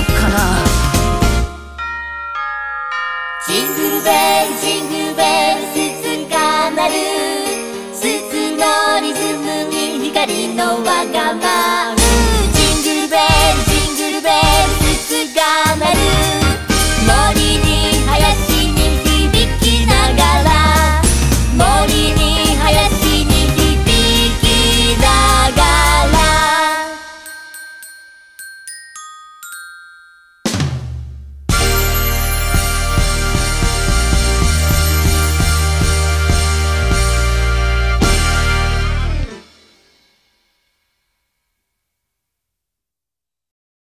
うかな。ジングルベルジングルベル静かなる鈴のリズムに光のわがまま